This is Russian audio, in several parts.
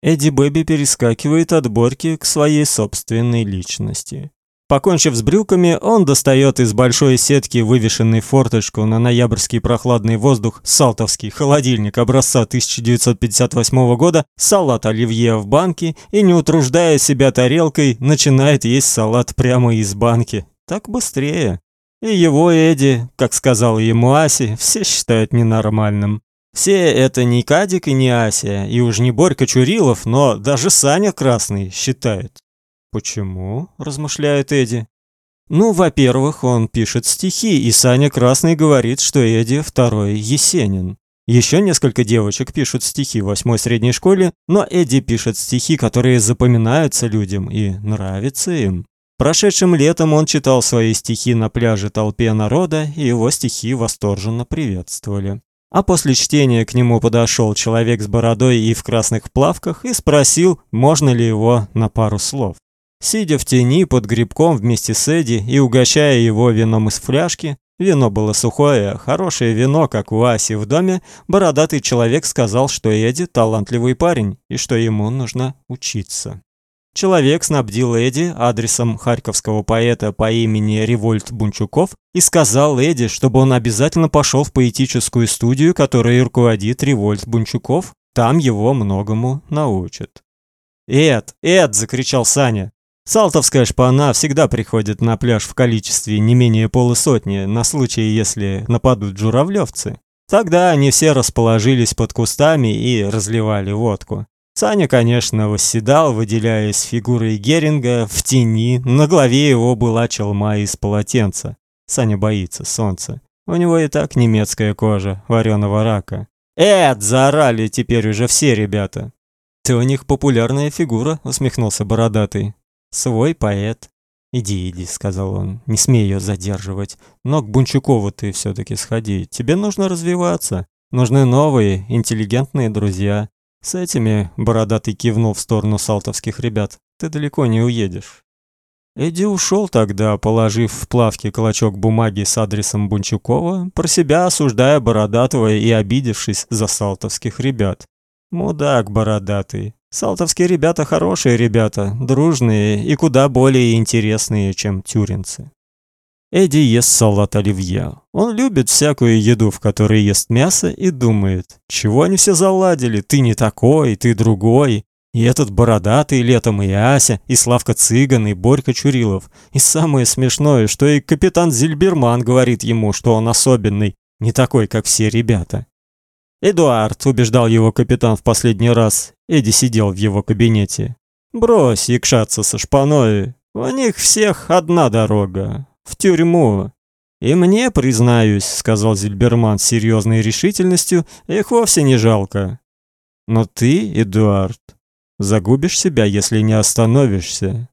Эдди Бэби перескакивает от Борьки к своей собственной личности. Покончив с брюками, он достает из большой сетки, вывешенной форточку на ноябрьский прохладный воздух, салтовский холодильник образца 1958 года, салат оливье в банке и, не утруждая себя тарелкой, начинает есть салат прямо из банки. Так быстрее. И его Эдди, как сказал ему Аси, все считают ненормальным. Все это не Кадик и не Ася, и уж не Борька Чурилов, но даже Саня Красный считает. Почему? размышляет Эдди. Ну, во-первых, он пишет стихи, и Саня Красный говорит, что Эдди второй Есенин. Еще несколько девочек пишут стихи в восьмой средней школе, но Эдди пишет стихи, которые запоминаются людям и нравятся им. Прошедшим летом он читал свои стихи на пляже толпе народа, и его стихи восторженно приветствовали. А после чтения к нему подошел человек с бородой и в красных плавках и спросил, можно ли его на пару слов. Сидя в тени под грибком вместе с Эдди и угощая его вином из фляжки, вино было сухое, хорошее вино, как у Аси в доме, бородатый человек сказал, что Эдди талантливый парень и что ему нужно учиться. Человек снабдил Эдди адресом харьковского поэта по имени Револьт Бунчуков и сказал Эдди, чтобы он обязательно пошел в поэтическую студию, которой руководит Револьт Бунчуков, там его многому научат. «Эд, Эд!» – закричал Саня. Салтовская шпана всегда приходит на пляж в количестве не менее полусотни на случай, если нападут журавлевцы. Тогда они все расположились под кустами и разливали водку. Саня, конечно, восседал, выделяясь фигурой Геринга в тени. На голове его была челма из полотенца. Саня боится солнца. У него и так немецкая кожа, вареного рака. «Эд!» – заорали теперь уже все ребята. «Ты у них популярная фигура», – усмехнулся бородатый. Свой поэт. Иди, иди, сказал он. Не смей ее задерживать. Но к Бунчукову ты все таки сходи. Тебе нужно развиваться. Нужны новые, интеллигентные друзья. С этими бородатый кивнул в сторону салтовских ребят. Ты далеко не уедешь. Эдди ушел тогда, положив в плавки клочок бумаги с адресом Бунчукова, про себя осуждая Бородатого и обидевшись за салтовских ребят. Мудак бородатый. Салтовские ребята хорошие ребята, дружные и куда более интересные, чем тюринцы. Эдди ест салат оливье. Он любит всякую еду, в которой ест мясо, и думает, чего они все заладили, ты не такой, ты другой. И этот бородатый летом и Ася, и Славка Цыган, и Борька Чурилов. И самое смешное, что и капитан Зильберман говорит ему, что он особенный, не такой, как все ребята. Эдуард, убеждал его капитан в последний раз. Эдди сидел в его кабинете. Брось якшаться со шпаной. У них всех одна дорога в тюрьму. И мне, признаюсь, сказал Зильберман с серьезной решительностью, их вовсе не жалко. Но ты, Эдуард, загубишь себя, если не остановишься.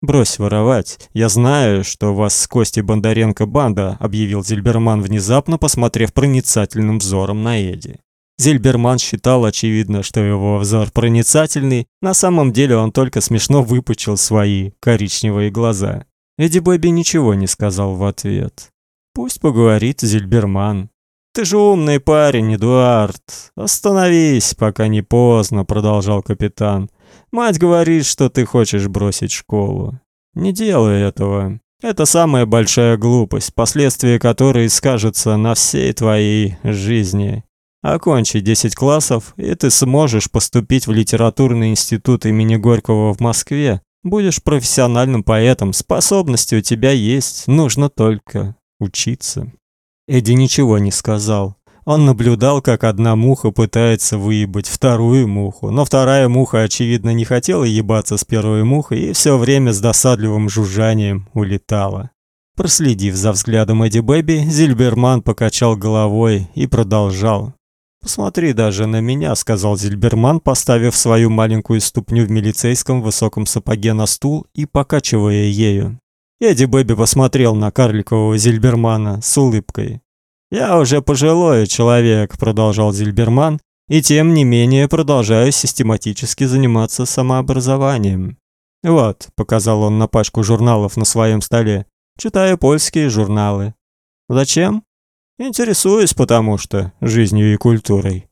Брось воровать. Я знаю, что у вас с Костей Бондаренко банда, объявил Зильберман внезапно, посмотрев проницательным взором на Эди. Зильберман считал очевидно, что его взор проницательный, на самом деле он только смешно выпучил свои коричневые глаза. Эдди Бэби ничего не сказал в ответ. Пусть поговорит Зильберман. Ты же умный парень, Эдуард. Остановись, пока не поздно, продолжал капитан. Мать говорит, что ты хочешь бросить школу. Не делай этого. Это самая большая глупость, последствия которой скажутся на всей твоей жизни. Окончи 10 классов, и ты сможешь поступить в литературный институт имени Горького в Москве. Будешь профессиональным поэтом, способности у тебя есть, нужно только учиться. Эдди ничего не сказал. Он наблюдал, как одна муха пытается выебать вторую муху, но вторая муха, очевидно, не хотела ебаться с первой мухой и все время с досадливым жужжанием улетала. Проследив за взглядом Эдди Бэби, Зильберман покачал головой и продолжал. «Посмотри даже на меня», — сказал Зильберман, поставив свою маленькую ступню в милицейском высоком сапоге на стул и покачивая ею. Эдди Бэби посмотрел на карликового Зильбермана с улыбкой. Я уже пожилой человек, продолжал Зильберман, и тем не менее продолжаю систематически заниматься самообразованием. Вот, показал он на пачку журналов на своем столе. Читаю польские журналы. Зачем? Интересуюсь, потому что жизнью и культурой.